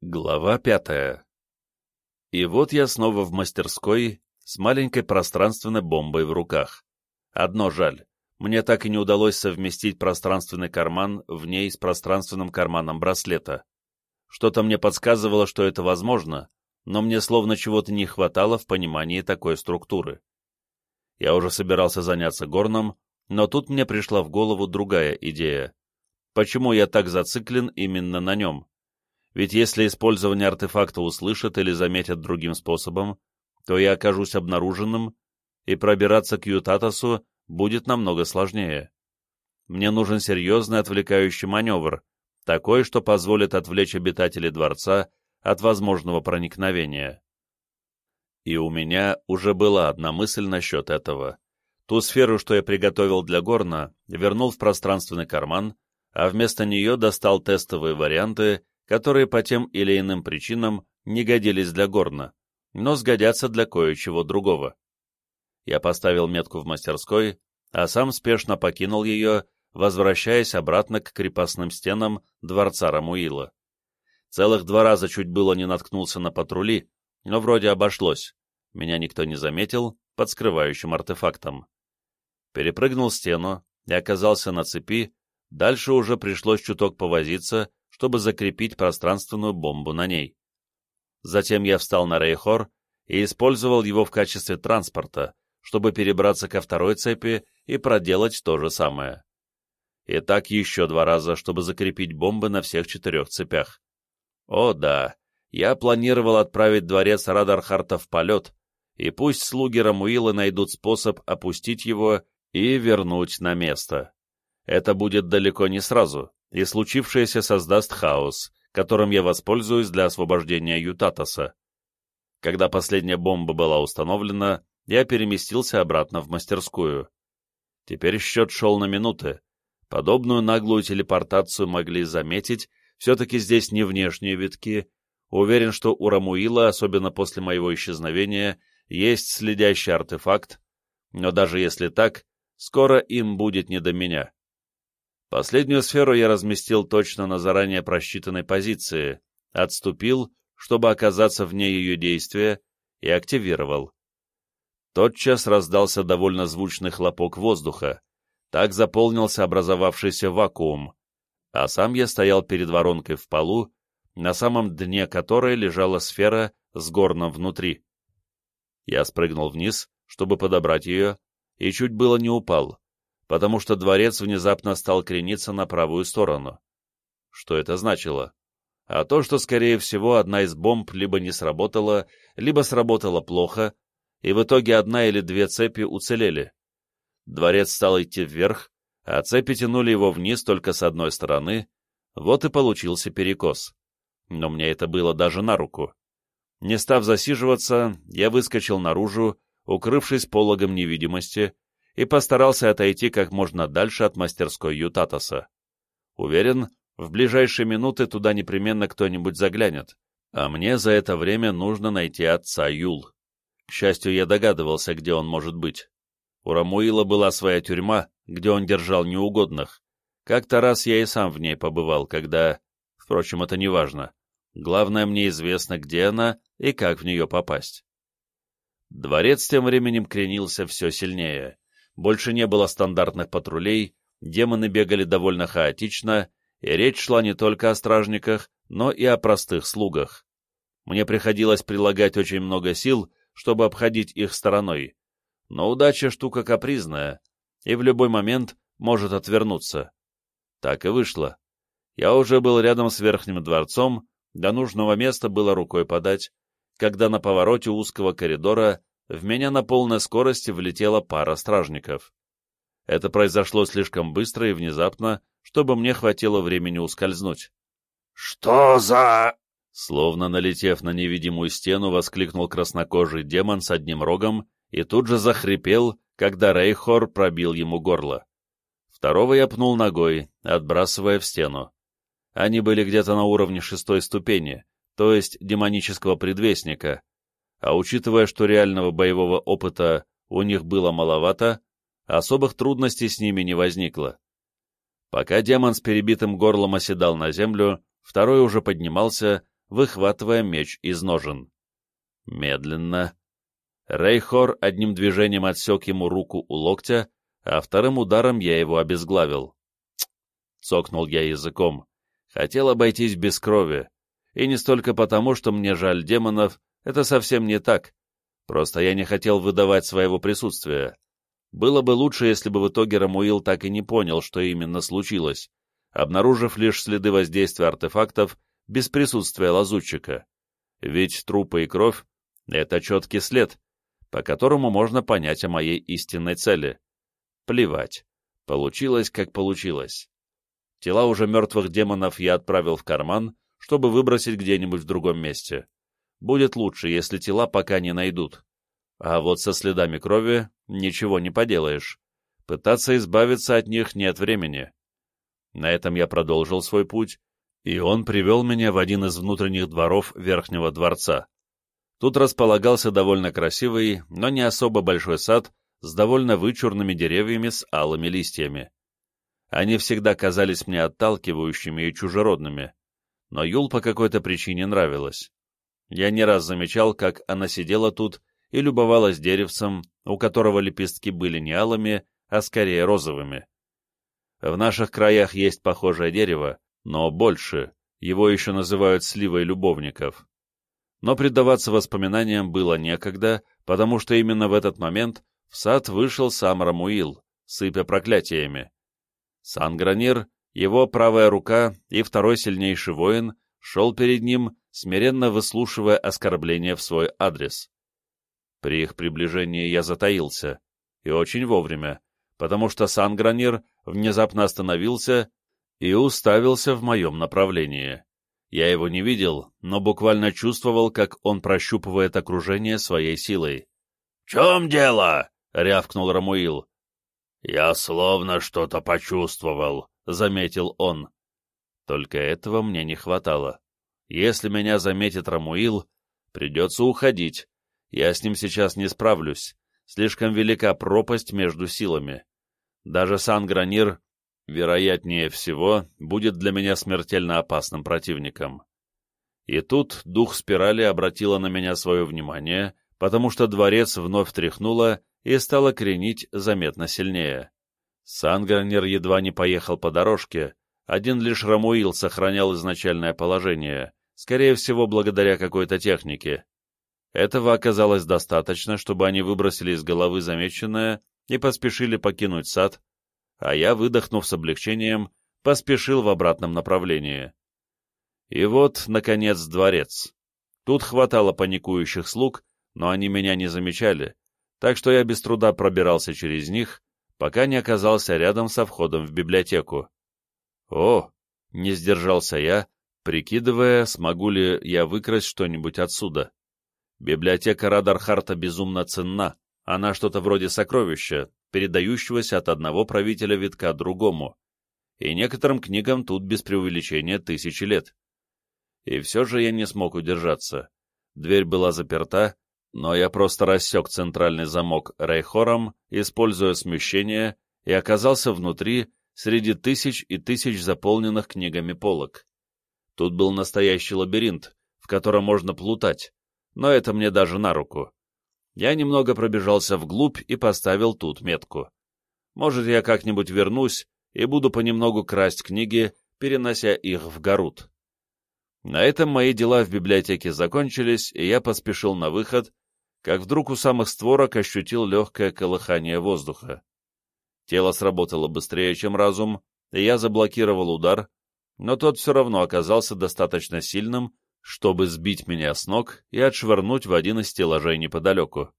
Глава пятая. И вот я снова в мастерской с маленькой пространственной бомбой в руках. Одно жаль, мне так и не удалось совместить пространственный карман в ней с пространственным карманом браслета. Что-то мне подсказывало, что это возможно, но мне словно чего-то не хватало в понимании такой структуры. Я уже собирался заняться горном, но тут мне пришла в голову другая идея. Почему я так зациклен именно на нем? Ведь если использование артефакта услышат или заметят другим способом, то я окажусь обнаруженным, и пробираться к Ютатасу будет намного сложнее. Мне нужен серьезный отвлекающий маневр, такой, что позволит отвлечь обитателей дворца от возможного проникновения. И у меня уже была одна мысль насчет этого. Ту сферу, что я приготовил для Горна, вернул в пространственный карман, а вместо нее достал тестовые варианты которые по тем или иным причинам не годились для горна, но сгодятся для кое-чего другого. Я поставил метку в мастерской, а сам спешно покинул ее, возвращаясь обратно к крепостным стенам дворца Рамуила. Целых два раза чуть было не наткнулся на патрули, но вроде обошлось. Меня никто не заметил под скрывающим артефактом. Перепрыгнул стену и оказался на цепи, дальше уже пришлось чуток повозиться, чтобы закрепить пространственную бомбу на ней. Затем я встал на Рейхор и использовал его в качестве транспорта, чтобы перебраться ко второй цепи и проделать то же самое. И так еще два раза, чтобы закрепить бомбы на всех четырех цепях. О да, я планировал отправить дворец Радархарта в полет, и пусть слуги Рамуила найдут способ опустить его и вернуть на место. Это будет далеко не сразу, и случившееся создаст хаос, которым я воспользуюсь для освобождения Ютатоса. Когда последняя бомба была установлена, я переместился обратно в мастерскую. Теперь счет шел на минуты. Подобную наглую телепортацию могли заметить, все-таки здесь не внешние витки. Уверен, что у Рамуила, особенно после моего исчезновения, есть следящий артефакт, но даже если так, скоро им будет не до меня. Последнюю сферу я разместил точно на заранее просчитанной позиции, отступил, чтобы оказаться вне ее действия, и активировал. Тотчас раздался довольно звучный хлопок воздуха, так заполнился образовавшийся вакуум, а сам я стоял перед воронкой в полу, на самом дне которой лежала сфера с горном внутри. Я спрыгнул вниз, чтобы подобрать ее, и чуть было не упал потому что дворец внезапно стал крениться на правую сторону. Что это значило? А то, что, скорее всего, одна из бомб либо не сработала, либо сработала плохо, и в итоге одна или две цепи уцелели. Дворец стал идти вверх, а цепи тянули его вниз только с одной стороны, вот и получился перекос. Но мне это было даже на руку. Не став засиживаться, я выскочил наружу, укрывшись пологом невидимости, и постарался отойти как можно дальше от мастерской Ютатоса. Уверен, в ближайшие минуты туда непременно кто-нибудь заглянет, а мне за это время нужно найти отца Юл. К счастью, я догадывался, где он может быть. У Рамуила была своя тюрьма, где он держал неугодных. Как-то раз я и сам в ней побывал, когда... Впрочем, это не важно. Главное, мне известно, где она и как в нее попасть. Дворец тем временем кренился все сильнее. Больше не было стандартных патрулей, демоны бегали довольно хаотично, и речь шла не только о стражниках, но и о простых слугах. Мне приходилось прилагать очень много сил, чтобы обходить их стороной. Но удача штука капризная, и в любой момент может отвернуться. Так и вышло. Я уже был рядом с Верхним дворцом, до нужного места было рукой подать, когда на повороте узкого коридора в меня на полной скорости влетела пара стражников. Это произошло слишком быстро и внезапно, чтобы мне хватило времени ускользнуть. «Что за...» Словно налетев на невидимую стену, воскликнул краснокожий демон с одним рогом и тут же захрипел, когда Рейхор пробил ему горло. Второго я пнул ногой, отбрасывая в стену. Они были где-то на уровне шестой ступени, то есть демонического предвестника, а учитывая, что реального боевого опыта у них было маловато, особых трудностей с ними не возникло. Пока демон с перебитым горлом оседал на землю, второй уже поднимался, выхватывая меч из ножен. Медленно. Рейхор одним движением отсек ему руку у локтя, а вторым ударом я его обезглавил. Цокнул я языком. Хотел обойтись без крови. И не столько потому, что мне жаль демонов, это совсем не так. Просто я не хотел выдавать своего присутствия. Было бы лучше, если бы в итоге Рамуил так и не понял, что именно случилось, обнаружив лишь следы воздействия артефактов без присутствия лазутчика. Ведь трупы и кровь — это четкий след, по которому можно понять о моей истинной цели. Плевать. Получилось, как получилось. Тела уже мертвых демонов я отправил в карман, чтобы выбросить где-нибудь в другом месте. Будет лучше, если тела пока не найдут. А вот со следами крови ничего не поделаешь. Пытаться избавиться от них нет времени. На этом я продолжил свой путь, и он привел меня в один из внутренних дворов Верхнего дворца. Тут располагался довольно красивый, но не особо большой сад с довольно вычурными деревьями с алыми листьями. Они всегда казались мне отталкивающими и чужеродными, но Юл по какой-то причине нравилась. Я не раз замечал, как она сидела тут и любовалась деревцем, у которого лепестки были не алыми, а скорее розовыми. В наших краях есть похожее дерево, но больше, его еще называют сливой любовников. Но предаваться воспоминаниям было некогда, потому что именно в этот момент в сад вышел сам Рамуил, сыпя проклятиями. Сангранир, его правая рука и второй сильнейший воин, шел перед ним, смиренно выслушивая оскорбления в свой адрес. При их приближении я затаился, и очень вовремя, потому что Сангранир внезапно остановился и уставился в моем направлении. Я его не видел, но буквально чувствовал, как он прощупывает окружение своей силой. — В чем дело? — рявкнул Рамуил. «Я словно что-то почувствовал», — заметил он. Только этого мне не хватало. Если меня заметит Рамуил, придется уходить. Я с ним сейчас не справлюсь. Слишком велика пропасть между силами. Даже Сан-Гранир, вероятнее всего, будет для меня смертельно опасным противником. И тут дух спирали обратила на меня свое внимание, потому что дворец вновь тряхнуло, и стало кренить заметно сильнее. Сангранер едва не поехал по дорожке, один лишь Рамуил сохранял изначальное положение, скорее всего, благодаря какой-то технике. Этого оказалось достаточно, чтобы они выбросили из головы замеченное и поспешили покинуть сад, а я, выдохнув с облегчением, поспешил в обратном направлении. И вот, наконец, дворец. Тут хватало паникующих слуг, но они меня не замечали, так что я без труда пробирался через них, пока не оказался рядом со входом в библиотеку. О, не сдержался я, прикидывая, смогу ли я выкрасть что-нибудь отсюда. Библиотека Радархарта безумно ценна, она что-то вроде сокровища, передающегося от одного правителя витка другому, и некоторым книгам тут без преувеличения тысячи лет. И все же я не смог удержаться. Дверь была заперта, но я просто рассек центральный замок рейхором, используя смещение, и оказался внутри, среди тысяч и тысяч заполненных книгами полок. Тут был настоящий лабиринт, в котором можно плутать, но это мне даже на руку. Я немного пробежался вглубь и поставил тут метку. Может, я как-нибудь вернусь и буду понемногу красть книги, перенося их в Гарут. На этом мои дела в библиотеке закончились, и я поспешил на выход, как вдруг у самых створок ощутил легкое колыхание воздуха. Тело сработало быстрее, чем разум, и я заблокировал удар, но тот все равно оказался достаточно сильным, чтобы сбить меня с ног и отшвырнуть в один из стеллажей неподалеку.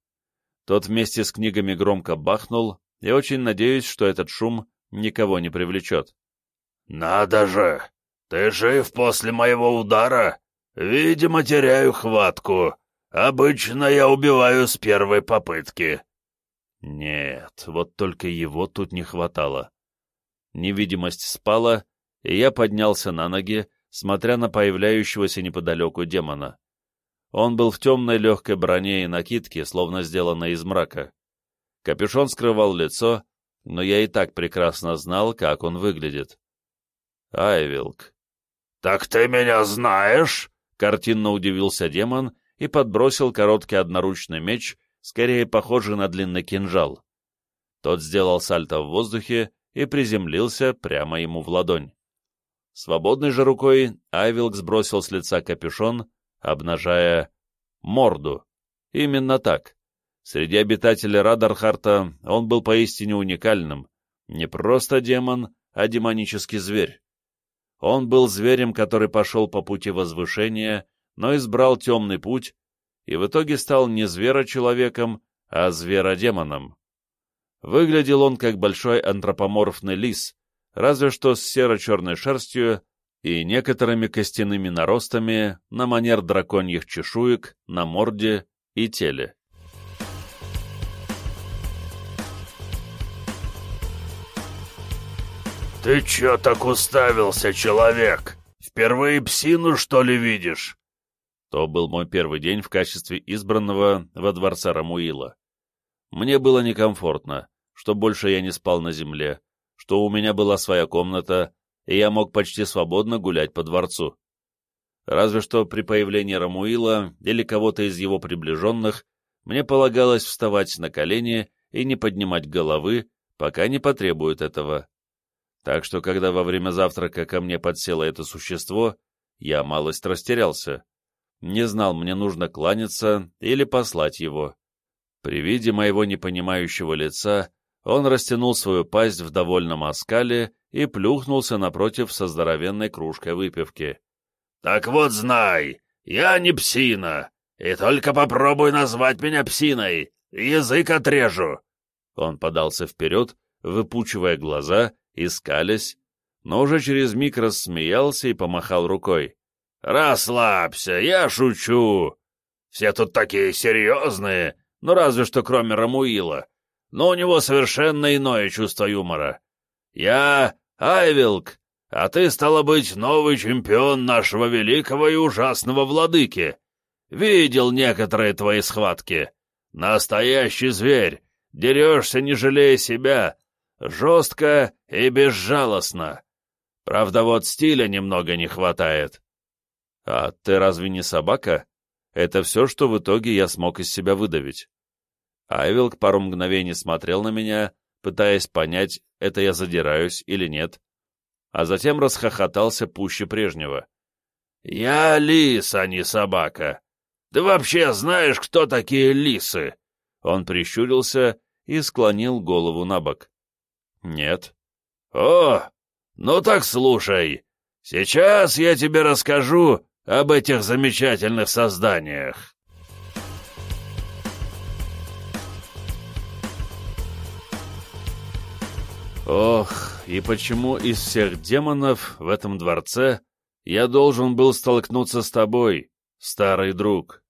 Тот вместе с книгами громко бахнул, и очень надеюсь, что этот шум никого не привлечет. «Надо же! Ты жив после моего удара? Видимо, теряю хватку. Обычно я убиваю с первой попытки. Нет, вот только его тут не хватало. Невидимость спала, и я поднялся на ноги, смотря на появляющегося неподалеку демона. Он был в темной легкой броне и накидке, словно сделанной из мрака. Капюшон скрывал лицо, но я и так прекрасно знал, как он выглядит. Айвилк. — Так ты меня знаешь? Картинно удивился демон и подбросил короткий одноручный меч, скорее похожий на длинный кинжал. Тот сделал сальто в воздухе и приземлился прямо ему в ладонь. Свободной же рукой Айвилк сбросил с лица капюшон, обнажая морду. Именно так. Среди обитателей Радархарта он был поистине уникальным. Не просто демон, а демонический зверь. Он был зверем, который пошел по пути возвышения, но избрал темный путь и в итоге стал не зверочеловеком, а зверодемоном. Выглядел он как большой антропоморфный лис, разве что с серо-черной шерстью и некоторыми костяными наростами на манер драконьих чешуек на морде и теле. «Ты чё так уставился, человек? Впервые псину, что ли, видишь?» То был мой первый день в качестве избранного во дворце Рамуила. Мне было некомфортно, что больше я не спал на земле, что у меня была своя комната, и я мог почти свободно гулять по дворцу. Разве что при появлении Рамуила или кого-то из его приближенных мне полагалось вставать на колени и не поднимать головы, пока не потребуют этого. Так что, когда во время завтрака ко мне подсело это существо, я малость растерялся. Не знал, мне нужно кланяться или послать его. При виде моего непонимающего лица он растянул свою пасть в довольном оскале и плюхнулся напротив со здоровенной кружкой выпивки. «Так вот знай, я не псина, и только попробуй назвать меня псиной, язык отрежу!» Он подался вперед, выпучивая глаза и скалясь, но уже через миг рассмеялся и помахал рукой. «Расслабься, я шучу. Все тут такие серьезные, ну разве что кроме Рамуила но у него совершенно иное чувство юмора. Я Айвилк, а ты, стало быть, новый чемпион нашего великого и ужасного владыки. Видел некоторые твои схватки. Настоящий зверь, дерешься, не жалея себя, жестко и безжалостно. Правда, вот стиля немного не хватает. А ты разве не собака? Это все, что в итоге я смог из себя выдавить. Айвилк пару мгновений смотрел на меня, пытаясь понять, это я задираюсь или нет, а затем расхохотался пуще прежнего. «Я лис, а не собака. Ты вообще знаешь, кто такие лисы?» Он прищурился и склонил голову на бок. «Нет». «О, ну так слушай. Сейчас я тебе расскажу об этих замечательных созданиях». Ох, и почему из всех демонов в этом дворце я должен был столкнуться с тобой, старый друг?